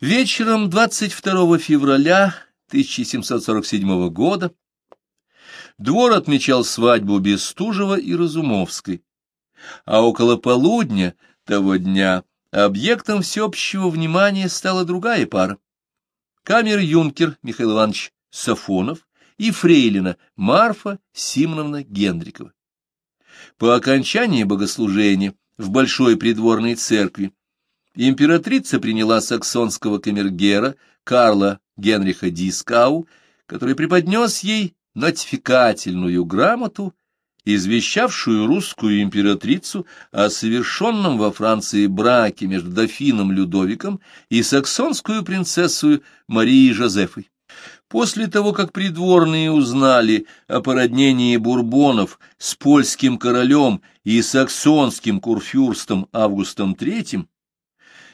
Вечером 22 февраля 1747 года двор отмечал свадьбу Бестужева и Разумовской, а около полудня того дня объектом всеобщего внимания стала другая пара. Камер-юнкер Михаил Иванович Сафонов и фрейлина Марфа Симоновна Гендрикова. По окончании богослужения в Большой придворной церкви императрица приняла саксонского камергера Карла Генриха Дискау, который преподнес ей нотификательную грамоту, извещавшую русскую императрицу о совершенном во Франции браке между дофином Людовиком и саксонскую принцессою Марией Жозефой. После того, как придворные узнали о породнении бурбонов с польским королем и саксонским курфюрстом Августом III,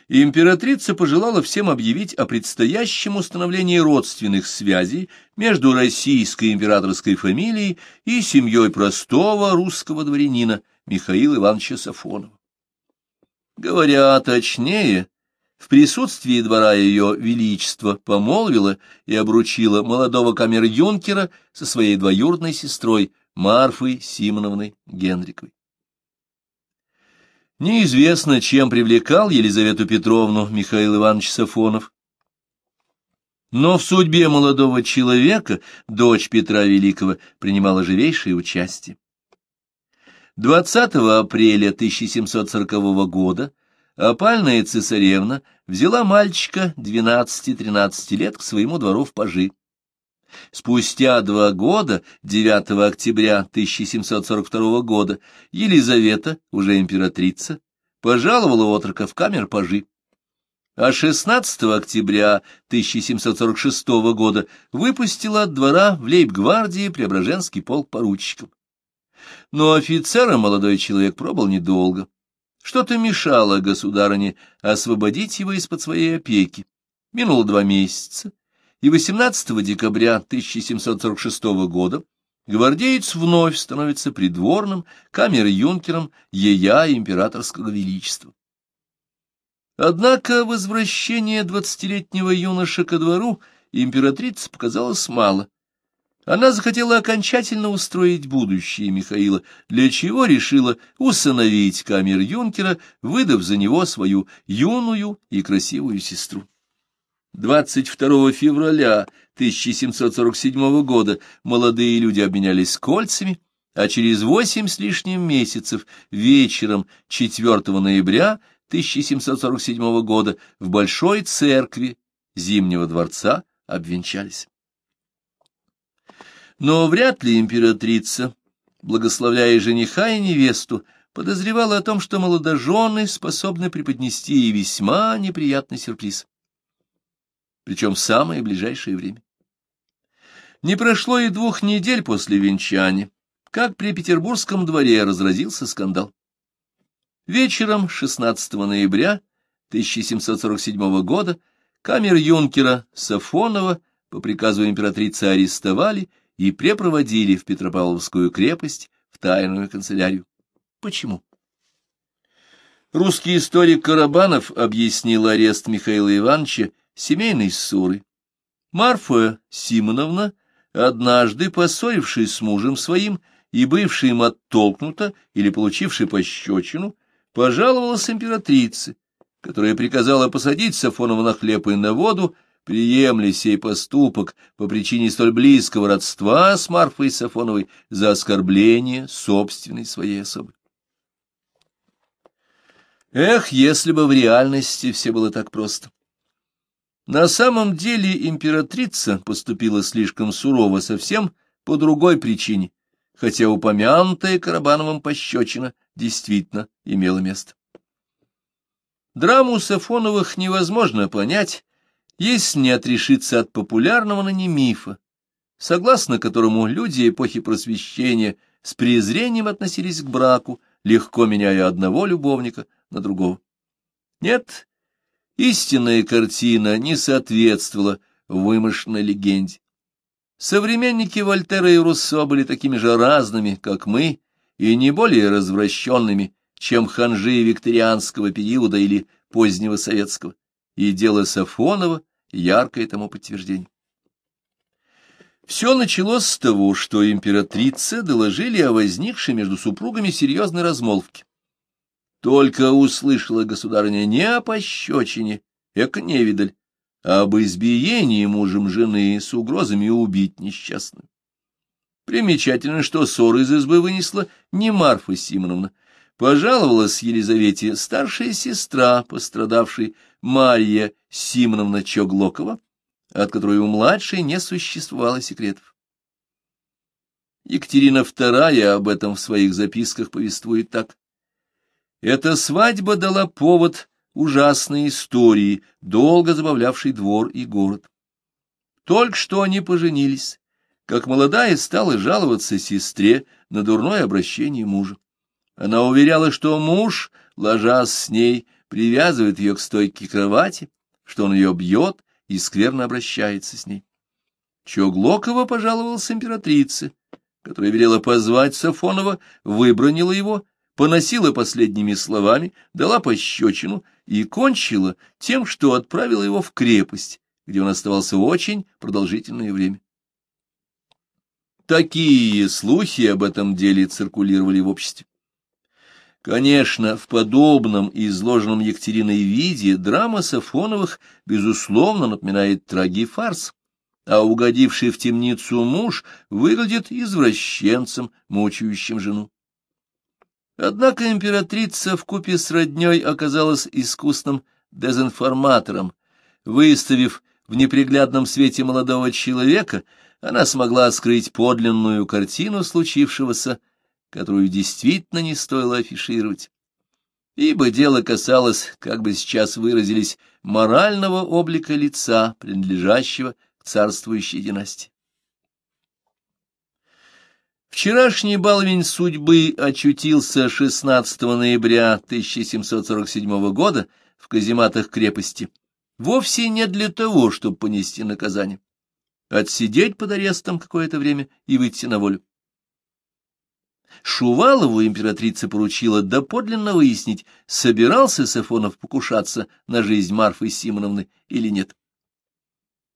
императрица пожелала всем объявить о предстоящем установлении родственных связей между российской императорской фамилией и семьей простого русского дворянина Михаила Ивановича Сафонова. Говоря точнее, в присутствии двора ее величество помолвила и обручила молодого камер-юнкера со своей двоюродной сестрой Марфой Симоновной Генриковой. Неизвестно, чем привлекал Елизавету Петровну Михаил Иванович Сафонов. Но в судьбе молодого человека дочь Петра Великого принимала живейшее участие. 20 апреля 1740 года опальная цесаревна взяла мальчика 12-13 лет к своему двору в Пажи. Спустя два года, 9 октября 1742 года, Елизавета, уже императрица, пожаловала отрока в камер пажи. А 16 октября 1746 года выпустила от двора в лейб-гвардии Преображенский полк поручиков. Но офицером молодой человек пробыл недолго. Что-то мешало государыне освободить его из-под своей опеки. Минуло два месяца, и 18 декабря 1746 года гвардеец вновь становится придворным камер-юнкером ея императорского величества. Однако возвращение двадцатилетнего юноши ко двору императрице показалось мало. Она захотела окончательно устроить будущее Михаила, для чего решила усыновить камер-юнкера, выдав за него свою юную и красивую сестру. 22 февраля 1747 года молодые люди обменялись кольцами, а через восемь с лишним месяцев вечером 4 ноября 1747 года в Большой церкви Зимнего дворца обвенчались. Но вряд ли императрица, благословляя жениха и невесту, подозревала о том, что молодожены способны преподнести ей весьма неприятный сюрприз причем в самое ближайшее время. Не прошло и двух недель после венчания, как при Петербургском дворе разразился скандал. Вечером 16 ноября 1747 года камер-юнкера Сафонова по приказу императрицы арестовали и препроводили в Петропавловскую крепость в тайную канцелярию. Почему? Русский историк Карабанов объяснил арест Михаила Ивановича семейной ссоры. Марфа Симоновна, однажды поссорившись с мужем своим и бывшей им оттолкнута или получившей пощечину, пожаловалась императрице, которая приказала посадить Сафонова на хлеб и на воду, приемли сей поступок по причине столь близкого родства с Марфой Сафоновой за оскорбление собственной своей особы. Эх, если бы в реальности все было так просто! На самом деле императрица поступила слишком сурово совсем по другой причине, хотя упомянутая Карабановым пощечина действительно имела место. Драму Сафоновых невозможно понять, если не отрешиться от популярного на ней мифа, согласно которому люди эпохи Просвещения с презрением относились к браку, легко меняя одного любовника на другого. Нет, Истинная картина не соответствовала вымышленной легенде. Современники Вольтера и Руссо были такими же разными, как мы, и не более развращенными, чем ханжи викторианского периода или позднего советского. и дело Сафонова — яркое тому подтверждение. Все началось с того, что императрице доложили о возникшей между супругами серьезной размолвке. Только услышала государыня не о пощечине, эко невидаль, а об избиении мужем жены с угрозами убить несчастную. Примечательно, что ссор из избы вынесла не Марфа Симоновна. Пожаловалась Елизавете старшая сестра, пострадавшей Марья Симоновна Чоглокова, от которой у младшей не существовало секретов. Екатерина II об этом в своих записках повествует так. Эта свадьба дала повод ужасной истории, долго забавлявшей двор и город. Только что они поженились, как молодая стала жаловаться сестре на дурное обращение мужа. Она уверяла, что муж, ложась с ней, привязывает ее к стойке кровати, что он ее бьет и скверно обращается с ней. Чоглокова пожаловался императрице, которая велела позвать Сафонова, выбронила его, поносила последними словами, дала пощечину и кончила тем, что отправила его в крепость, где он оставался очень продолжительное время. Такие слухи об этом деле циркулировали в обществе. Конечно, в подобном изложенном Екатериной виде драма Сафоновых, безусловно, напоминает трагифарс, а угодивший в темницу муж выглядит извращенцем, мучающим жену. Однако императрица в купе с родней оказалась искусным дезинформатором. Выставив в неприглядном свете молодого человека, она смогла скрыть подлинную картину случившегося, которую действительно не стоило афишировать. Ибо дело касалось, как бы сейчас выразились, морального облика лица, принадлежащего к царствующей династии. Вчерашний баловень судьбы очутился 16 ноября 1747 года в казематах крепости, вовсе не для того, чтобы понести наказание, отсидеть под арестом какое-то время и выйти на волю. Шувалову императрица поручила доподлинно выяснить, собирался Сафонов покушаться на жизнь Марфы Симоновны или нет.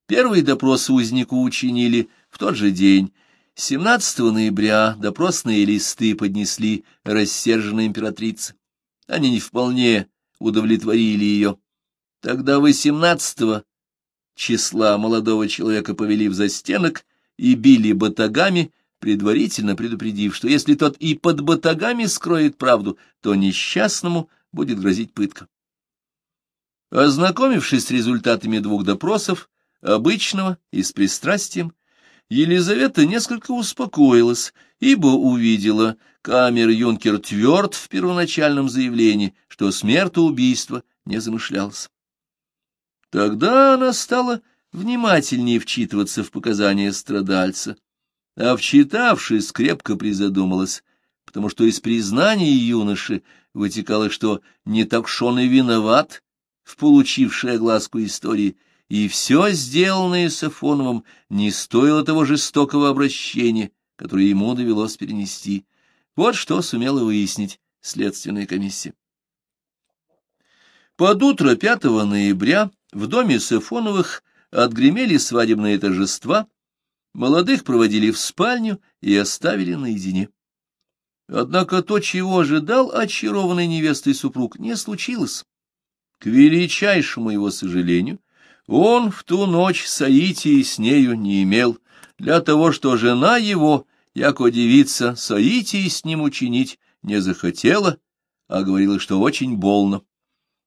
Первый допрос узнику учинили в тот же день. 17 ноября допросные листы поднесли рассерженной императрице. Они не вполне удовлетворили ее. Тогда 18 числа молодого человека повели в застенок и били батагами, предварительно предупредив, что если тот и под батагами скроет правду, то несчастному будет грозить пытка. Ознакомившись с результатами двух допросов, обычного и с пристрастием, Елизавета несколько успокоилась, ибо увидела, камер-юнкер тверд в первоначальном заявлении, что смертоубийство не замышлялось. Тогда она стала внимательнее вчитываться в показания страдальца, а вчитавшись, крепко призадумалась, потому что из признаний юноши вытекало, что не так уж он и виноват в получившей огласку истории, и все сделанное Сафоновым не стоило того жестокого обращения, которое ему довелось перенести. Вот что сумела выяснить следственная комиссия. Под утро 5 ноября в доме Сафоновых отгремели свадебные торжества, Молодых проводили в спальню и оставили наедине. Однако то, чего ожидал очарованный невестой супруг, не случилось. К величайшему его сожалению, он в ту ночь соитии с нею не имел, для того, что жена его, яко девица, соитии с ним учинить не захотела, а говорила, что очень больно.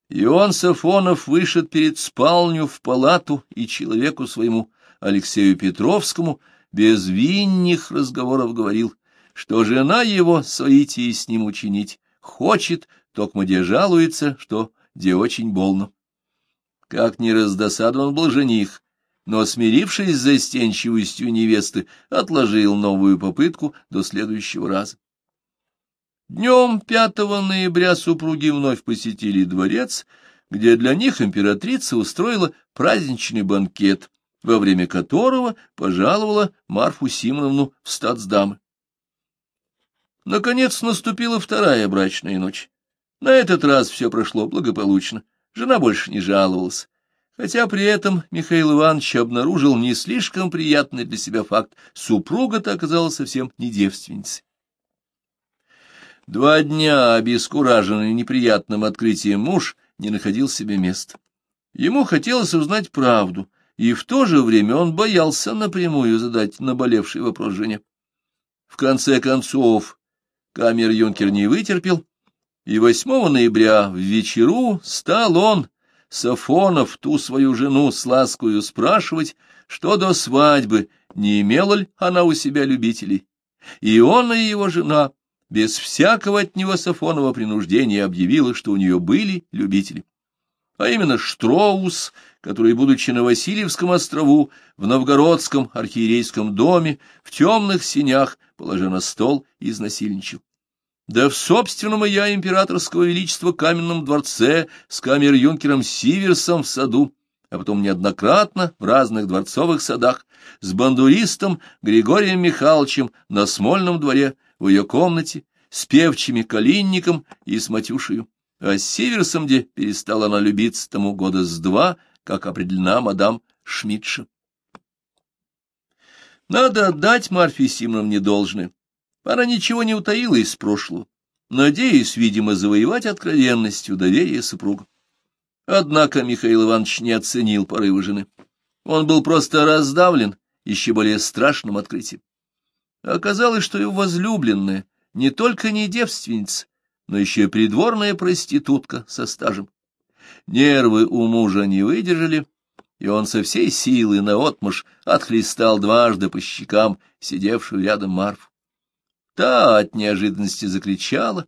И он, Сафонов, вышед перед спальню в палату и человеку своему Алексею Петровскому без винних разговоров говорил, что жена его соитие с ним учинить хочет, только где жалуется, что где очень больно. Как ни раздосадован был жених, но, смирившись с застенчивостью невесты, отложил новую попытку до следующего раза. Днем 5 ноября супруги вновь посетили дворец, где для них императрица устроила праздничный банкет, во время которого пожаловала Марфу Симоновну в статсдамы. Наконец наступила вторая брачная ночь. На этот раз все прошло благополучно, жена больше не жаловалась. Хотя при этом Михаил Иванович обнаружил не слишком приятный для себя факт. Супруга-то оказалась совсем не девственницей. Два дня, обескураженный неприятным открытием муж, не находил себе места. Ему хотелось узнать правду, и в то же время он боялся напрямую задать наболевший вопрос жене. В конце концов, камер-юнкер не вытерпел, и 8 ноября в вечеру стал он, Сафонов, ту свою жену с ласкою спрашивать, что до свадьбы не имела ли она у себя любителей. И он и его жена без всякого от него Сафонова принуждения объявила, что у нее были любители. А именно Штроус, который, будучи на Васильевском острову, в Новгородском архиерейском доме, в темных синях, положа на стол, изнасильничал. Да в собственном я императорского величества каменном дворце с камер-юнкером Сиверсом в саду, а потом неоднократно в разных дворцовых садах, с бандуристом Григорием Михайловичем на Смольном дворе, в ее комнате, с певчими Калинником и с Матюшею. А с Сиверсом, где перестала она любиться тому года с два, как определена мадам Шмидша. Надо отдать Марфе Симоновне должное. Она ничего не утаила из прошлого, надеясь, видимо, завоевать откровенностью доверие супруга. Однако Михаил Иванович не оценил порывы жены. Он был просто раздавлен еще более страшным открытием. Оказалось, что его возлюбленная не только не девственница, но еще и придворная проститутка со стажем. Нервы у мужа не выдержали, и он со всей силы наотмашь отхлестал дважды по щекам сидевшую рядом Марфу. Та от неожиданности закричала,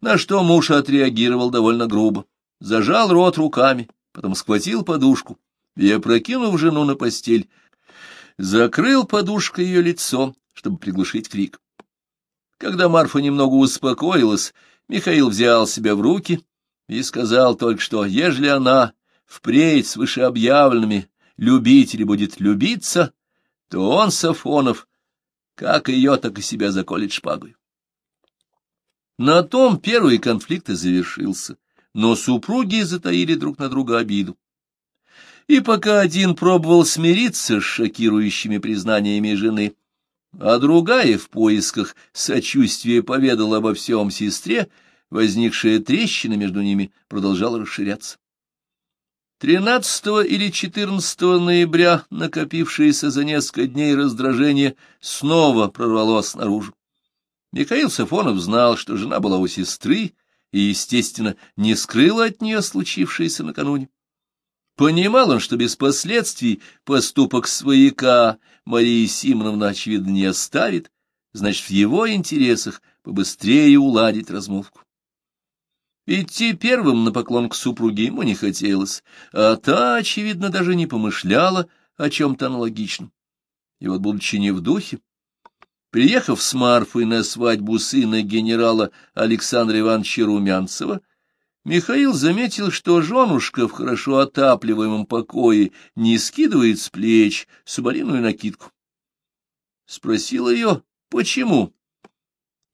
на что муж отреагировал довольно грубо, зажал рот руками, потом схватил подушку и, опрокинув жену на постель, закрыл подушкой ее лицо, чтобы приглушить крик. Когда Марфа немного успокоилась, Михаил взял себя в руки и сказал только что, ежели она впредь с вышеобъявленными любители будет любиться, то он, Сафонов, как ее, так и себя заколет шпагой. На том первый конфликт и завершился, но супруги затаили друг на друга обиду. И пока один пробовал смириться с шокирующими признаниями жены, а другая в поисках сочувствия поведала обо всем сестре, возникшая трещина между ними продолжала расширяться. 13 или 14 ноября накопившееся за несколько дней раздражение снова прорвалось наружу. Михаил Сафонов знал, что жена была у сестры и, естественно, не скрыла от нее случившееся накануне. Понимал он, что без последствий поступок свояка Марии Симоновна, очевидно, не оставит, значит, в его интересах побыстрее уладить размолвку. Идти первым на поклон к супруге ему не хотелось, а та, очевидно, даже не помышляла о чем-то аналогичном. И вот, будучи не в духе, приехав с Марфой на свадьбу сына генерала Александра Ивановича Румянцева, Михаил заметил, что женушка в хорошо отапливаемом покое не скидывает с плеч соболиную накидку. Спросил ее, почему,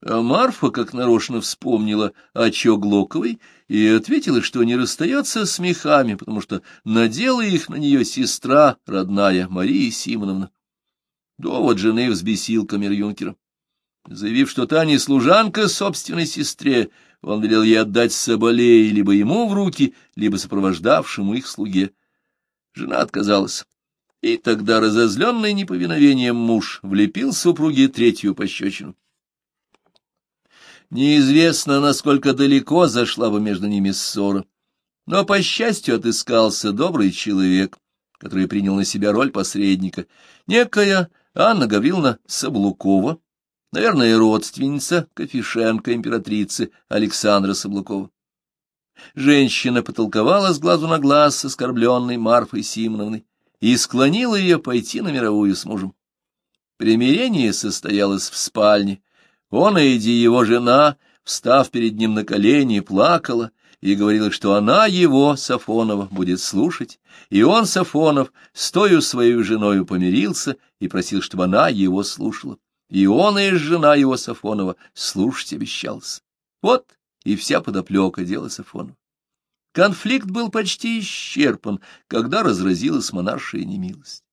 а Марфа, как нарочно, вспомнила о Чоглоковой и ответила, что не расстается с мехами, потому что надела их на нее сестра родная Мария Симоновна. Довод жены взбесил камер-юнкера. Заявив, что та не служанка собственной сестре, он велел ей отдать соболей либо ему в руки, либо сопровождавшему их слуге. Жена отказалась. И тогда разозленный неповиновением муж влепил супруге третью пощечину. Неизвестно, насколько далеко зашла бы между ними ссора. Но, по счастью, отыскался добрый человек, который принял на себя роль посредника. Некая Анна Гавриловна Саблукова, наверное, родственница Кофишенко императрицы Александра Саблукова. Женщина потолковала с глазу на глаз с оскорбленной Марфой Симоновной и склонила ее пойти на мировую с мужем. Примирение состоялось в спальне, он и его жена, встав перед ним на колени, плакала и говорила, что она его, Сафонова, будет слушать, и он, Сафонов, с тою своей женою помирился и просил, чтобы она его слушала. И он и жена его, Сафонова, слушать обещался. Вот и вся подоплека дела Сафонова. Конфликт был почти исчерпан, когда разразилась монаршая немилость.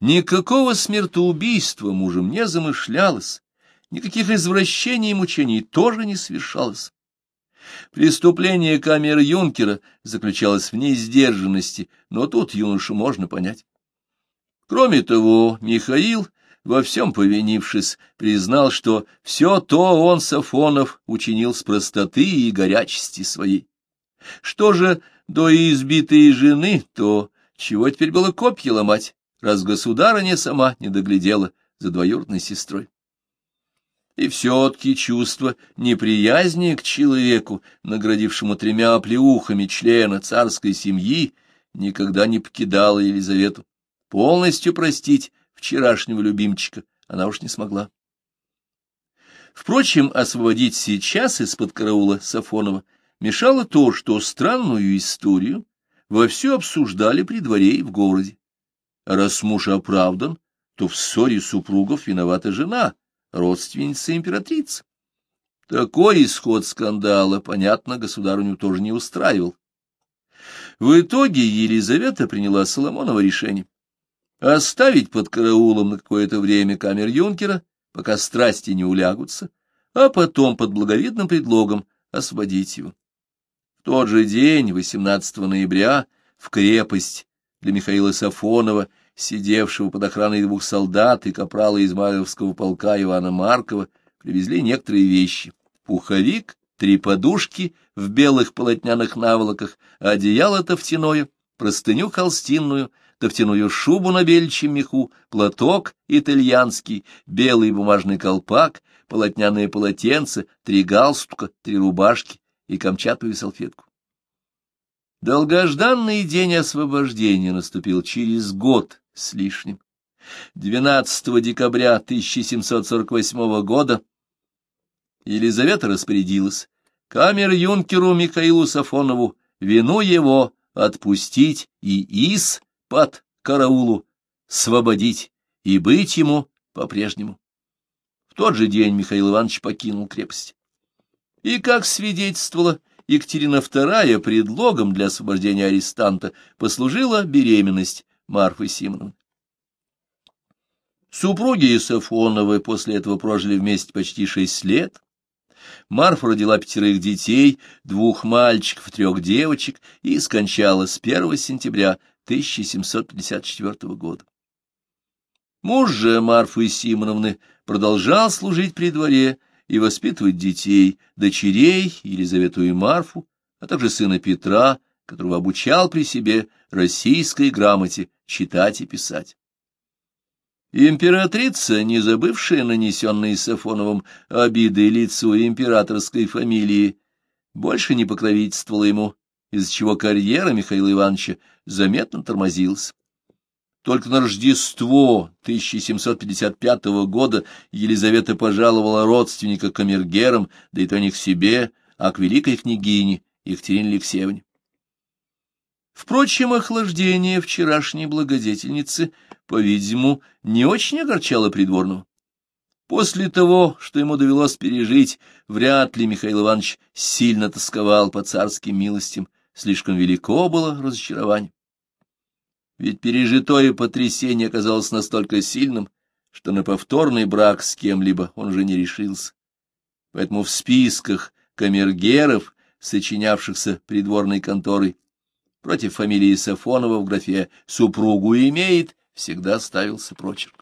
Никакого смертоубийства мужем не замышлялось, никаких извращений и мучений тоже не совершалось. Преступление камер юнкера заключалось в несдержанности, но тут юношу можно понять. Кроме того, Михаил, во всем повинившись, признал, что все то он, Сафонов, учинил с простоты и горячести своей. Что же до избитой жены, то чего теперь было копья ломать, раз государыня сама не доглядела за двоюродной сестрой? И все-таки чувство неприязни к человеку, наградившему тремя оплеухами члена царской семьи, никогда не покидало Елизавету. Полностью простить вчерашнего любимчика она уж не смогла. Впрочем, освободить сейчас из-под караула Сафонова мешало то, что странную историю вовсю обсуждали при дворе и в городе. А раз муж оправдан, то в ссоре супругов виновата жена, родственница императрицы. Такой исход скандала, понятно, государыню тоже не устраивал. В итоге Елизавета приняла Соломонова решение оставить под караулом на какое-то время камер юнкера, пока страсти не улягутся, а потом под благовидным предлогом освободить его. В тот же день, 18 ноября, в крепость для Михаила Сафонова сидевшего под охраной двух солдат и капрала Измайловского полка Ивана Маркова, привезли некоторые вещи. Пуховик, три подушки в белых полотняных наволоках, одеяло тофтяное, простыню холстинную, тофтяную шубу на бельчьем меху, платок итальянский, белый бумажный колпак, полотняное полотенце, три галстука, три рубашки и камчатную салфетку. Долгожданный день освобождения наступил через год с лишним. 12 декабря 1748 года Елизавета распорядилась камер-юнкеру Михаилу Сафонову вину его отпустить и из под караулу свободить и быть ему по-прежнему. В тот же день Михаил Иванович покинул крепость. И, как свидетельствовала Екатерина II, предлогом для освобождения арестанта послужила беременность Марфы Симоновны. Супруги Сафоновы после этого прожили вместе почти шесть лет. Марфа родила пятерых детей, двух мальчиков, трех девочек, и скончалась 1 сентября 1754 года. Муж же Марфы Симоновны продолжал служить при дворе и воспитывать детей, дочерей Елизавету и Марфу, а также сына Петра, которого обучал при себе российской грамоте читать и писать. Императрица, не забывшая нанесенные Сафоновым обиды лицу императорской фамилии, больше не покровительствовала ему, из-за чего карьера Михаила Ивановича заметно тормозилась. Только на Рождество 1755 года Елизавета пожаловала родственника камергерам, да и то не к себе, а к великой княгине Екатерине Алексеевне. Впрочем, охлаждение вчерашней благодетельницы, по-видимому, не очень огорчало придворного. После того, что ему довелось пережить, вряд ли Михаил Иванович сильно тосковал по царским милостям, слишком велико было разочарование. Ведь пережитое потрясение оказалось настолько сильным, что на повторный брак с кем-либо он уже не решился. Поэтому в списках камергеров, сочинявшихся придворной конторой, Против фамилии Сафонова в графе «супругу имеет» всегда ставился прочерк.